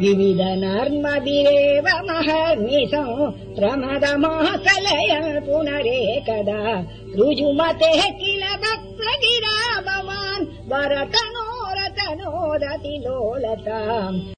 विविद नर्मदिरेव महर्निसौ प्रमदमः पुनरेकदा ऋजुमतेः किल भक्तगिरा प्रगिरा भवान् वरतनोरतनोदति लोलताम्